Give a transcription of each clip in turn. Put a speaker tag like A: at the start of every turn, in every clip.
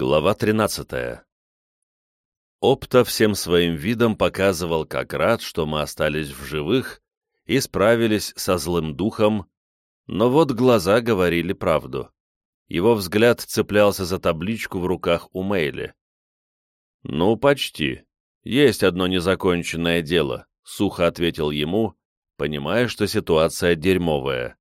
A: Глава 13 Опта всем своим видом показывал, как рад, что мы остались в живых и справились со злым духом, но вот глаза говорили правду. Его взгляд цеплялся за табличку в руках у Мейли. «Ну, почти. Есть одно незаконченное дело», — сухо ответил ему, понимая, что ситуация дерьмовая.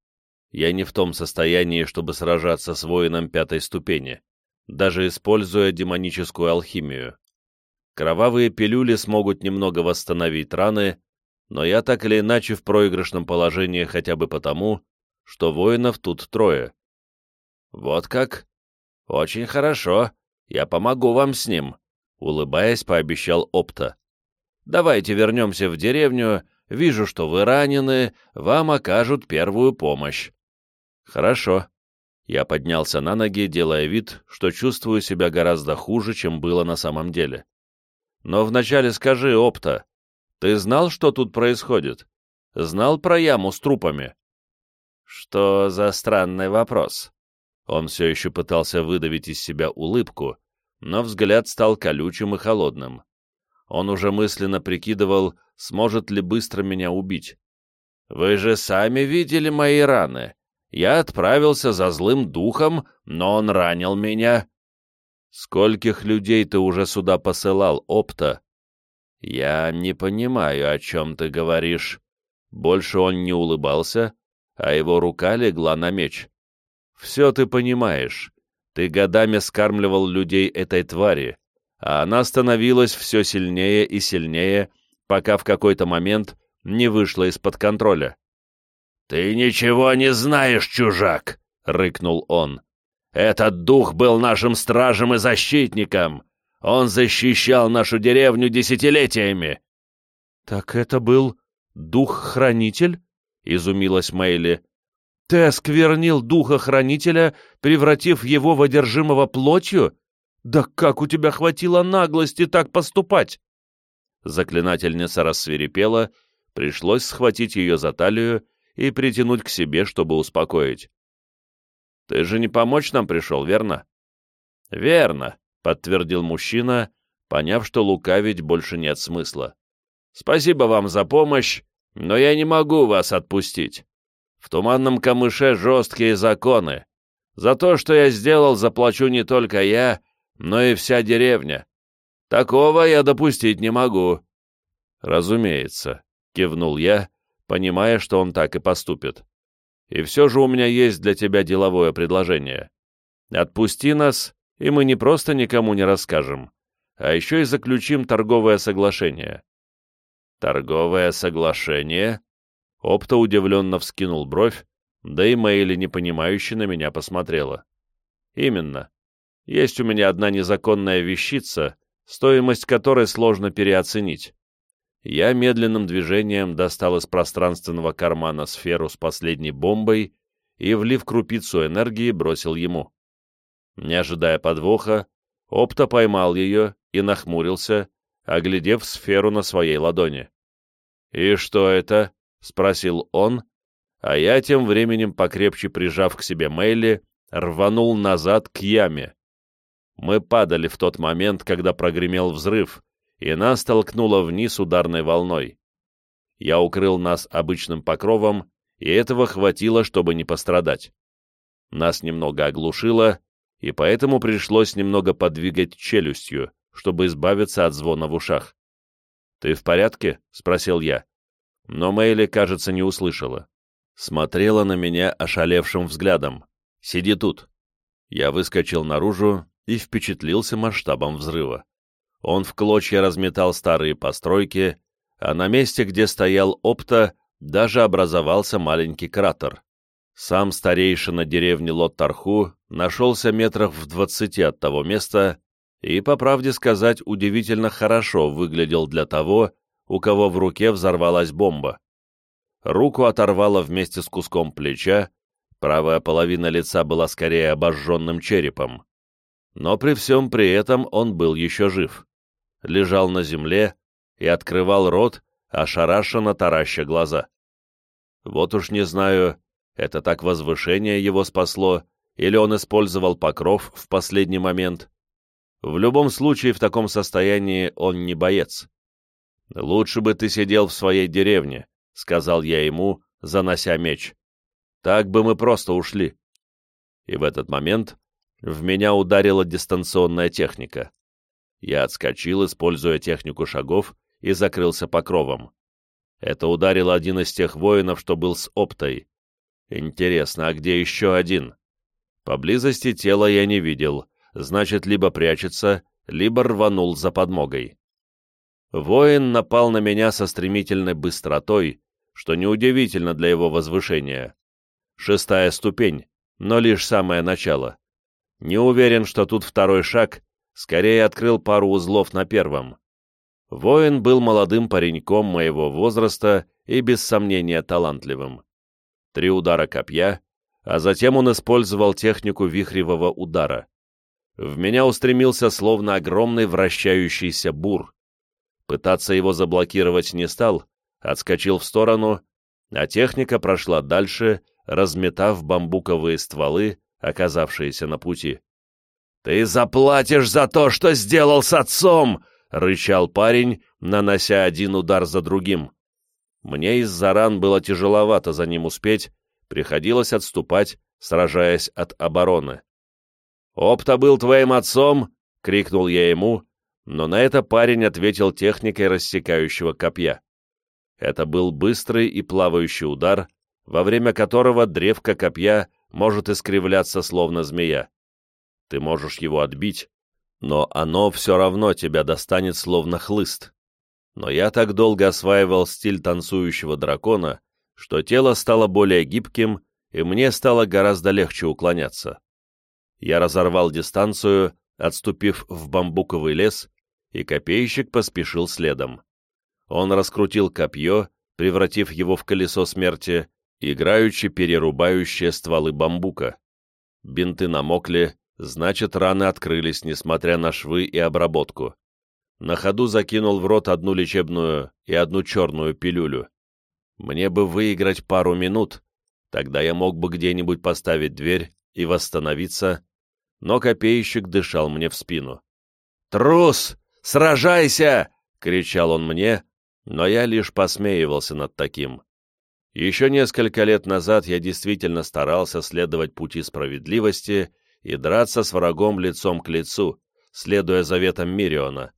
A: «Я не в том состоянии, чтобы сражаться с воином пятой ступени, даже используя демоническую алхимию. Кровавые пилюли смогут немного восстановить раны, но я так или иначе в проигрышном положении хотя бы потому, что воинов тут трое. «Вот как? Очень хорошо. Я помогу вам с ним», — улыбаясь, пообещал Опта. «Давайте вернемся в деревню. Вижу, что вы ранены. Вам окажут первую помощь». «Хорошо». Я поднялся на ноги, делая вид, что чувствую себя гораздо хуже, чем было на самом деле. Но вначале скажи, Опта, ты знал, что тут происходит? Знал про яму с трупами?» «Что за странный вопрос?» Он все еще пытался выдавить из себя улыбку, но взгляд стал колючим и холодным. Он уже мысленно прикидывал, сможет ли быстро меня убить. «Вы же сами видели мои раны. Я отправился за злым духом, но он ранил меня. Скольких людей ты уже сюда посылал, Опта? Я не понимаю, о чем ты говоришь. Больше он не улыбался, а его рука легла на меч. Все ты понимаешь. Ты годами скармливал людей этой твари, а она становилась все сильнее и сильнее, пока в какой-то момент не вышла из-под контроля. «Ты ничего не знаешь, чужак!» — рыкнул он. Этот дух был нашим стражем и защитником. Он защищал нашу деревню десятилетиями. — Так это был дух-хранитель? — изумилась Мэйли. — Ты осквернил духа-хранителя, превратив его в одержимого плотью? Да как у тебя хватило наглости так поступать? Заклинательница рассверепела, пришлось схватить ее за талию и притянуть к себе, чтобы успокоить. Ты же не помочь нам пришел, верно?» «Верно», — подтвердил мужчина, поняв, что лукавить больше нет смысла. «Спасибо вам за помощь, но я не могу вас отпустить. В Туманном Камыше жесткие законы. За то, что я сделал, заплачу не только я, но и вся деревня. Такого я допустить не могу». «Разумеется», — кивнул я, понимая, что он так и поступит. И все же у меня есть для тебя деловое предложение. Отпусти нас, и мы не просто никому не расскажем, а еще и заключим торговое соглашение». «Торговое соглашение?» Опта удивленно вскинул бровь, да и Мэйли непонимающе на меня посмотрела. «Именно. Есть у меня одна незаконная вещица, стоимость которой сложно переоценить. Я медленным движением достал из пространственного кармана сферу с последней бомбой и, влив крупицу энергии, бросил ему. Не ожидая подвоха, Опта поймал ее и нахмурился, оглядев сферу на своей ладони. «И что это?» — спросил он, а я тем временем, покрепче прижав к себе Мэйли, рванул назад к яме. Мы падали в тот момент, когда прогремел взрыв, и нас толкнуло вниз ударной волной. Я укрыл нас обычным покровом, и этого хватило, чтобы не пострадать. Нас немного оглушило, и поэтому пришлось немного подвигать челюстью, чтобы избавиться от звона в ушах. «Ты в порядке?» — спросил я. Но Мэйли, кажется, не услышала. Смотрела на меня ошалевшим взглядом. «Сиди тут». Я выскочил наружу и впечатлился масштабом взрыва. Он в клочья разметал старые постройки, а на месте, где стоял опта, даже образовался маленький кратер. Сам старейшина деревни Лоттарху нашелся метрах в двадцати от того места и, по правде сказать, удивительно хорошо выглядел для того, у кого в руке взорвалась бомба. Руку оторвало вместе с куском плеча, правая половина лица была скорее обожженным черепом. Но при всем при этом он был еще жив лежал на земле и открывал рот, ошарашенно тараща глаза. Вот уж не знаю, это так возвышение его спасло, или он использовал покров в последний момент. В любом случае, в таком состоянии он не боец. «Лучше бы ты сидел в своей деревне», — сказал я ему, занося меч. «Так бы мы просто ушли». И в этот момент в меня ударила дистанционная техника. Я отскочил, используя технику шагов, и закрылся покровом. Это ударил один из тех воинов, что был с оптой. Интересно, а где еще один? Поблизости тела я не видел, значит, либо прячется, либо рванул за подмогой. Воин напал на меня со стремительной быстротой, что неудивительно для его возвышения. Шестая ступень, но лишь самое начало. Не уверен, что тут второй шаг, скорее открыл пару узлов на первом. Воин был молодым пареньком моего возраста и, без сомнения, талантливым. Три удара копья, а затем он использовал технику вихревого удара. В меня устремился словно огромный вращающийся бур. Пытаться его заблокировать не стал, отскочил в сторону, а техника прошла дальше, разметав бамбуковые стволы, оказавшиеся на пути. «Ты заплатишь за то, что сделал с отцом!» — рычал парень, нанося один удар за другим. Мне из-за ран было тяжеловато за ним успеть, приходилось отступать, сражаясь от обороны. «Опта был твоим отцом!» — крикнул я ему, но на это парень ответил техникой рассекающего копья. Это был быстрый и плавающий удар, во время которого древко копья может искривляться словно змея. Ты можешь его отбить, но оно все равно тебя достанет словно хлыст. Но я так долго осваивал стиль танцующего дракона, что тело стало более гибким, и мне стало гораздо легче уклоняться. Я разорвал дистанцию, отступив в бамбуковый лес, и копейщик поспешил следом. Он раскрутил копье, превратив его в колесо смерти, играючи перерубающие стволы бамбука. Бинты намокли, Значит, раны открылись, несмотря на швы и обработку. На ходу закинул в рот одну лечебную и одну черную пилюлю. Мне бы выиграть пару минут, тогда я мог бы где-нибудь поставить дверь и восстановиться, но копейщик дышал мне в спину. «Трус! Сражайся!» — кричал он мне, но я лишь посмеивался над таким. Еще несколько лет назад я действительно старался следовать пути справедливости и драться с врагом лицом к лицу, следуя заветам Мириона.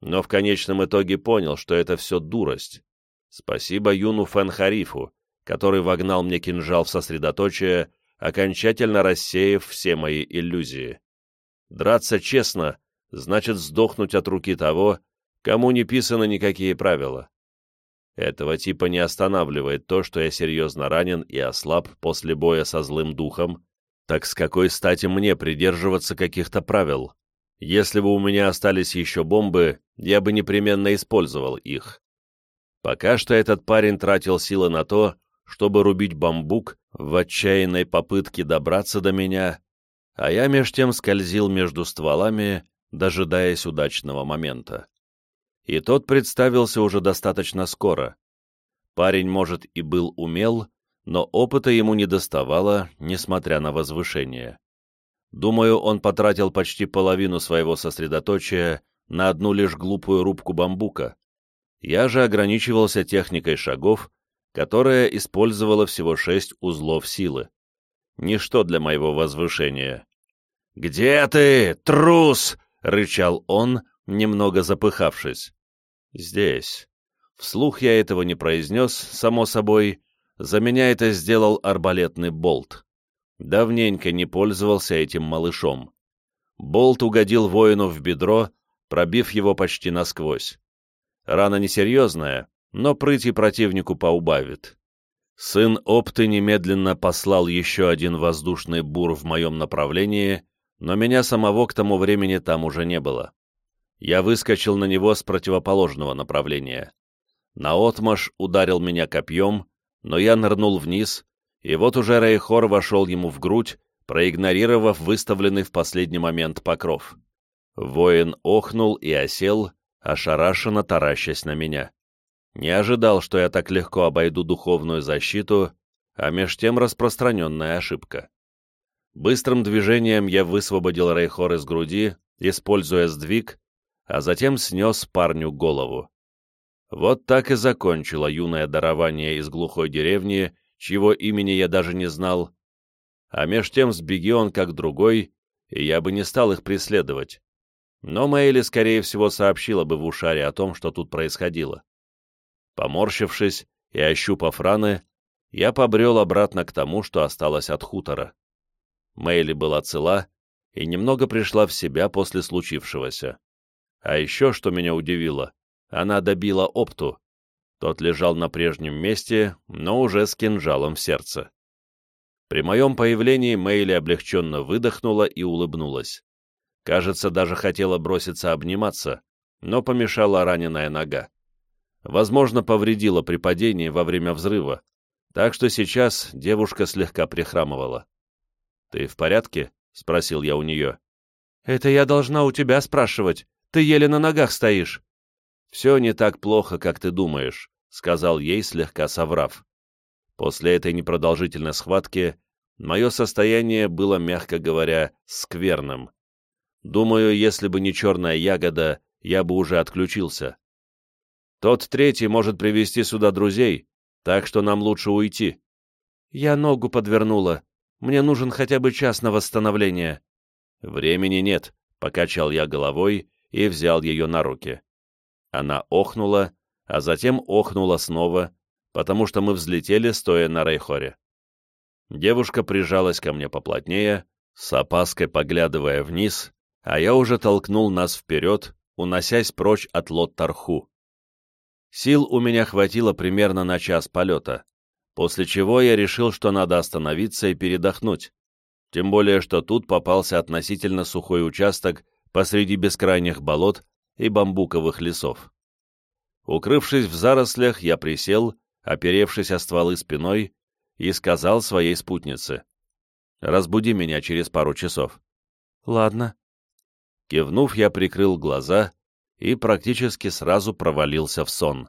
A: Но в конечном итоге понял, что это все дурость. Спасибо Юну Фенхарифу, который вогнал мне кинжал в сосредоточие, окончательно рассеяв все мои иллюзии. Драться честно значит сдохнуть от руки того, кому не писаны никакие правила. Этого типа не останавливает то, что я серьезно ранен и ослаб после боя со злым духом, так с какой стати мне придерживаться каких-то правил? Если бы у меня остались еще бомбы, я бы непременно использовал их. Пока что этот парень тратил силы на то, чтобы рубить бамбук в отчаянной попытке добраться до меня, а я меж тем скользил между стволами, дожидаясь удачного момента. И тот представился уже достаточно скоро. Парень, может, и был умел, но опыта ему не доставало, несмотря на возвышение. Думаю, он потратил почти половину своего сосредоточия на одну лишь глупую рубку бамбука. Я же ограничивался техникой шагов, которая использовала всего шесть узлов силы. Ничто для моего возвышения. «Где ты, трус?» — рычал он, немного запыхавшись. «Здесь». Вслух я этого не произнес, само собой, за меня это сделал арбалетный болт. Давненько не пользовался этим малышом. Болт угодил воину в бедро, пробив его почти насквозь. Рана несерьезная, но прыти противнику поубавит. Сын Опты немедленно послал еще один воздушный бур в моем направлении, но меня самого к тому времени там уже не было. Я выскочил на него с противоположного направления. Наотмашь ударил меня копьем, но я нырнул вниз, и вот уже Рейхор вошел ему в грудь, проигнорировав выставленный в последний момент покров. Воин охнул и осел, ошарашенно таращась на меня. Не ожидал, что я так легко обойду духовную защиту, а меж тем распространенная ошибка. Быстрым движением я высвободил Рейхор из груди используя сдвиг, а затем снес парню голову. Вот так и закончила юное дарование из глухой деревни, чьего имени я даже не знал, а меж тем сбеги он как другой, и я бы не стал их преследовать. Но Мэйли, скорее всего, сообщила бы в ушаре о том, что тут происходило. Поморщившись и ощупав раны, я побрел обратно к тому, что осталось от хутора. Мэйли была цела и немного пришла в себя после случившегося. А еще, что меня удивило, она добила опту. Тот лежал на прежнем месте, но уже с кинжалом в сердце. При моем появлении Мэйли облегченно выдохнула и улыбнулась. Кажется, даже хотела броситься обниматься, но помешала раненая нога. Возможно, повредила при падении во время взрыва, так что сейчас девушка слегка прихрамывала. «Ты в порядке?» — спросил я у нее. «Это я должна у тебя спрашивать. Ты еле на ногах стоишь». «Все не так плохо, как ты думаешь», — сказал ей, слегка соврав. После этой непродолжительной схватки мое состояние было, мягко говоря, скверным. Думаю, если бы не черная ягода, я бы уже отключился. Тот третий может привести сюда друзей, так что нам лучше уйти. Я ногу подвернула. Мне нужен хотя бы час на восстановление. Времени нет, — покачал я головой и взял ее на руки. Она охнула, а затем охнула снова, потому что мы взлетели, стоя на Рейхоре. Девушка прижалась ко мне поплотнее, с опаской поглядывая вниз, а я уже толкнул нас вперед, уносясь прочь от Лот-Тарху. Сил у меня хватило примерно на час полета, после чего я решил, что надо остановиться и передохнуть, тем более, что тут попался относительно сухой участок посреди бескрайних болот и бамбуковых лесов. Укрывшись в зарослях, я присел, оперевшись о стволы спиной, и сказал своей спутнице. «Разбуди меня через пару часов». «Ладно». Кивнув, я прикрыл глаза и практически сразу провалился в сон.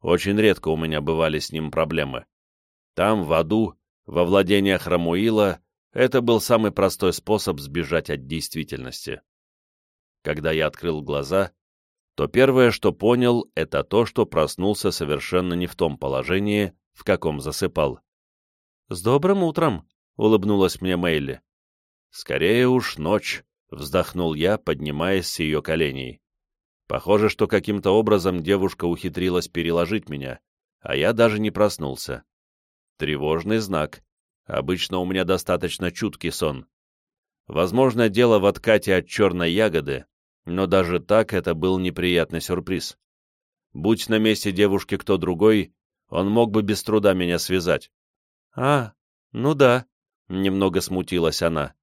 A: Очень редко у меня бывали с ним проблемы. Там, в аду, во владениях Рамуила, это был самый простой способ сбежать от действительности. Когда я открыл глаза, то первое, что понял, это то, что проснулся совершенно не в том положении, в каком засыпал. «С добрым утром!» — улыбнулась мне Мэйли. «Скорее уж ночь», — вздохнул я, поднимаясь с ее коленей. Похоже, что каким-то образом девушка ухитрилась переложить меня, а я даже не проснулся. Тревожный знак. Обычно у меня достаточно чуткий сон. Возможно, дело в откате от черной ягоды, но даже так это был неприятный сюрприз. Будь на месте девушки кто другой, он мог бы без труда меня связать. «А, ну да», — немного смутилась она.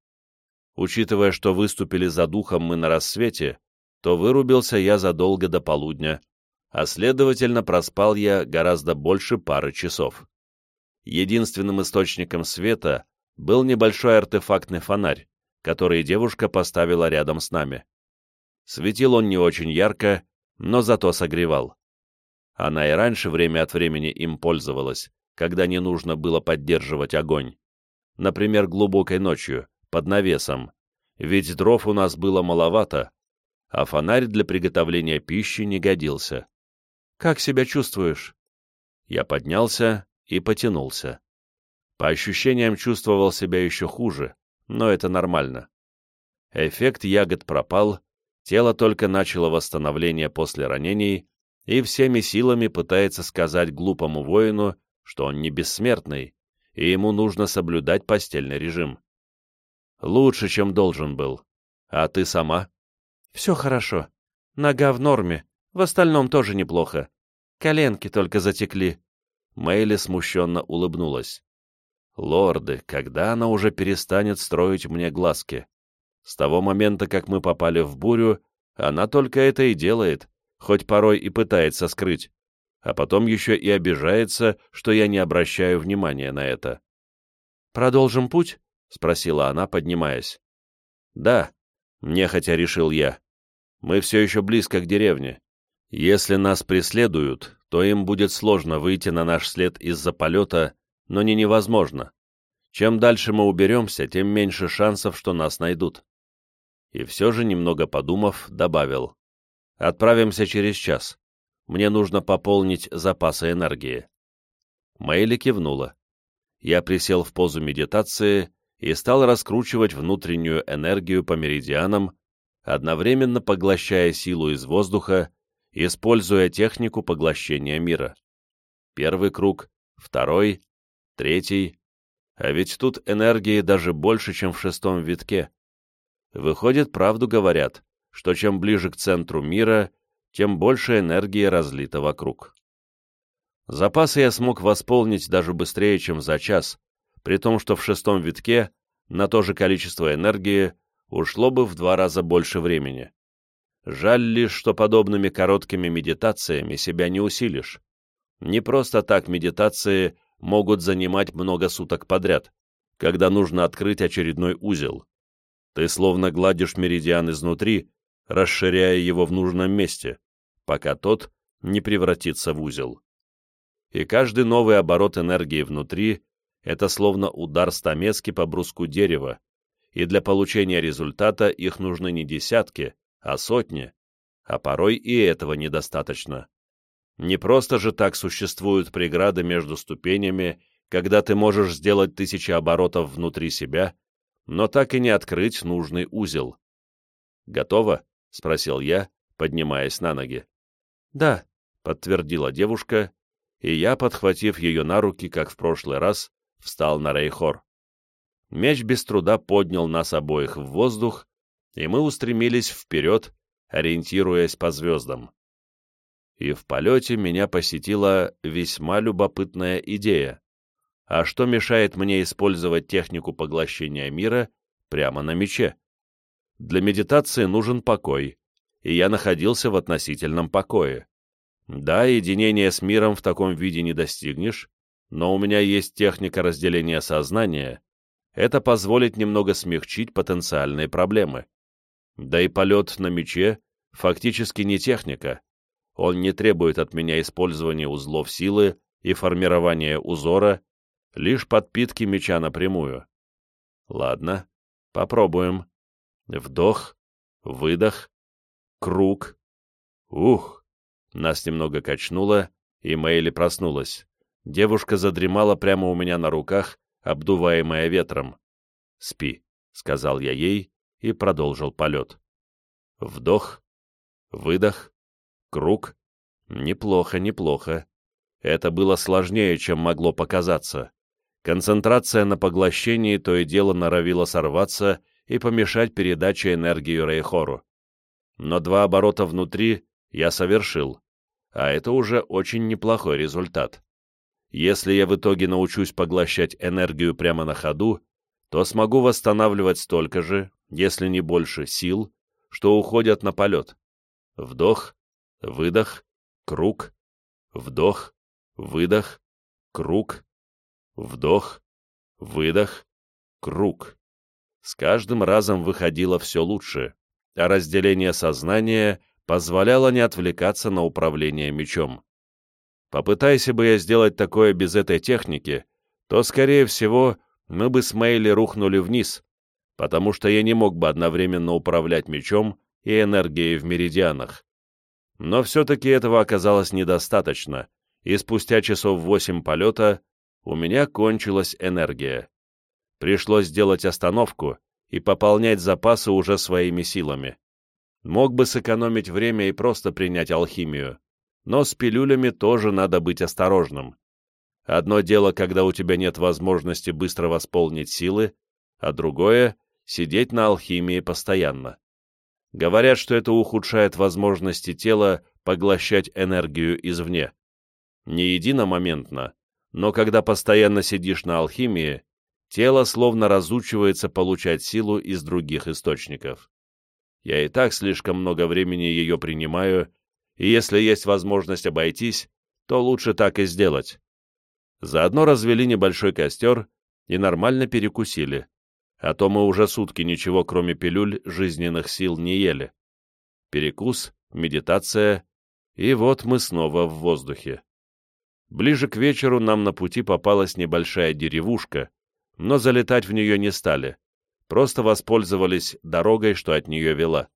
A: Учитывая, что выступили за духом мы на рассвете, то вырубился я задолго до полудня, а следовательно проспал я гораздо больше пары часов. Единственным источником света был небольшой артефактный фонарь, который девушка поставила рядом с нами. Светил он не очень ярко, но зато согревал. Она и раньше время от времени им пользовалась, когда не нужно было поддерживать огонь. Например, глубокой ночью, под навесом, ведь дров у нас было маловато, а фонарь для приготовления пищи не годился. «Как себя чувствуешь?» Я поднялся и потянулся. По ощущениям чувствовал себя еще хуже, но это нормально. Эффект ягод пропал, Тело только начало восстановление после ранений и всеми силами пытается сказать глупому воину, что он не бессмертный, и ему нужно соблюдать постельный режим. Лучше, чем должен был. А ты сама? Все хорошо. Нога в норме, в остальном тоже неплохо. Коленки только затекли. Мэйли смущенно улыбнулась. Лорды, когда она уже перестанет строить мне глазки? С того момента, как мы попали в бурю, она только это и делает, хоть порой и пытается скрыть, а потом еще и обижается, что я не обращаю внимания на это. «Продолжим путь?» — спросила она, поднимаясь. «Да», — нехотя решил я. «Мы все еще близко к деревне. Если нас преследуют, то им будет сложно выйти на наш след из-за полета, но не невозможно. Чем дальше мы уберемся, тем меньше шансов, что нас найдут. И все же, немного подумав, добавил. «Отправимся через час. Мне нужно пополнить запасы энергии». Мэйли кивнула. Я присел в позу медитации и стал раскручивать внутреннюю энергию по меридианам, одновременно поглощая силу из воздуха, используя технику поглощения мира. Первый круг, второй, третий. А ведь тут энергии даже больше, чем в шестом витке. Выходит, правду говорят, что чем ближе к центру мира, тем больше энергии разлито вокруг. Запасы я смог восполнить даже быстрее, чем за час, при том, что в шестом витке на то же количество энергии ушло бы в два раза больше времени. Жаль лишь, что подобными короткими медитациями себя не усилишь. Не просто так медитации могут занимать много суток подряд, когда нужно открыть очередной узел. Ты словно гладишь меридиан изнутри, расширяя его в нужном месте, пока тот не превратится в узел. И каждый новый оборот энергии внутри — это словно удар стамески по бруску дерева, и для получения результата их нужны не десятки, а сотни, а порой и этого недостаточно. Не просто же так существуют преграды между ступенями, когда ты можешь сделать тысячи оборотов внутри себя, но так и не открыть нужный узел. «Готово?» — спросил я, поднимаясь на ноги. «Да», — подтвердила девушка, и я, подхватив ее на руки, как в прошлый раз, встал на Рейхор. Меч без труда поднял нас обоих в воздух, и мы устремились вперед, ориентируясь по звездам. И в полете меня посетила весьма любопытная идея. А что мешает мне использовать технику поглощения мира прямо на мече? Для медитации нужен покой, и я находился в относительном покое. Да, единение с миром в таком виде не достигнешь, но у меня есть техника разделения сознания. Это позволит немного смягчить потенциальные проблемы. Да и полет на мече фактически не техника. Он не требует от меня использования узлов силы и формирования узора, лишь подпитки меча напрямую. Ладно, попробуем. Вдох, выдох, круг. Ух! Нас немного качнуло, и Мэйли проснулась. Девушка задремала прямо у меня на руках, обдуваемая ветром. «Спи», — сказал я ей и продолжил полет. Вдох, выдох, круг. Неплохо, неплохо. Это было сложнее, чем могло показаться. Концентрация на поглощении то и дело норовила сорваться и помешать передаче энергии Рейхору. Но два оборота внутри я совершил, а это уже очень неплохой результат. Если я в итоге научусь поглощать энергию прямо на ходу, то смогу восстанавливать столько же, если не больше, сил, что уходят на полет. Вдох, выдох, круг, вдох, выдох, круг, вдох, выдох, круг. С каждым разом выходило все лучше, а разделение сознания позволяло не отвлекаться на управление мечом. Попытайся бы я сделать такое без этой техники, то, скорее всего, мы бы с Мейли рухнули вниз, потому что я не мог бы одновременно управлять мечом и энергией в меридианах. Но все-таки этого оказалось недостаточно, и спустя часов восемь полета у меня кончилась энергия. Пришлось сделать остановку и пополнять запасы уже своими силами. Мог бы сэкономить время и просто принять алхимию, но с пилюлями тоже надо быть осторожным. Одно дело, когда у тебя нет возможности быстро восполнить силы, а другое — сидеть на алхимии постоянно. Говорят, что это ухудшает возможности тела поглощать энергию извне. Не единомоментно, но когда постоянно сидишь на алхимии, тело словно разучивается получать силу из других источников. Я и так слишком много времени ее принимаю, и если есть возможность обойтись, то лучше так и сделать. Заодно развели небольшой костер и нормально перекусили, а то мы уже сутки ничего, кроме пилюль, жизненных сил не ели. Перекус, медитация, и вот мы снова в воздухе. Ближе к вечеру нам на пути попалась небольшая деревушка, но залетать в нее не стали, просто воспользовались дорогой, что от нее вела.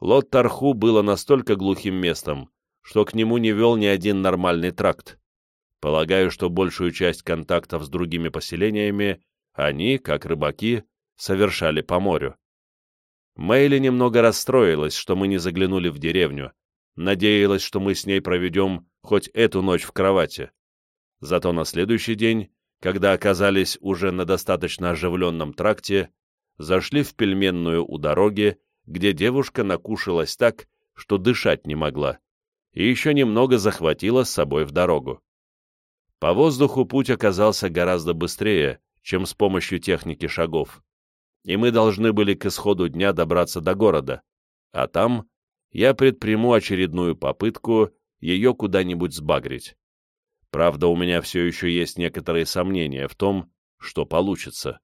A: Лот-Тарху было настолько глухим местом, что к нему не вел ни один нормальный тракт. Полагаю, что большую часть контактов с другими поселениями они, как рыбаки, совершали по морю. Мэйли немного расстроилась, что мы не заглянули в деревню, надеялась, что мы с ней проведем хоть эту ночь в кровати. Зато на следующий день, когда оказались уже на достаточно оживленном тракте, зашли в пельменную у дороги, где девушка накушалась так, что дышать не могла, и еще немного захватила с собой в дорогу. По воздуху путь оказался гораздо быстрее, чем с помощью техники шагов, и мы должны были к исходу дня добраться до города, а там я предприму очередную попытку ее куда-нибудь сбагрить. Правда, у меня все еще есть некоторые сомнения в том, что получится.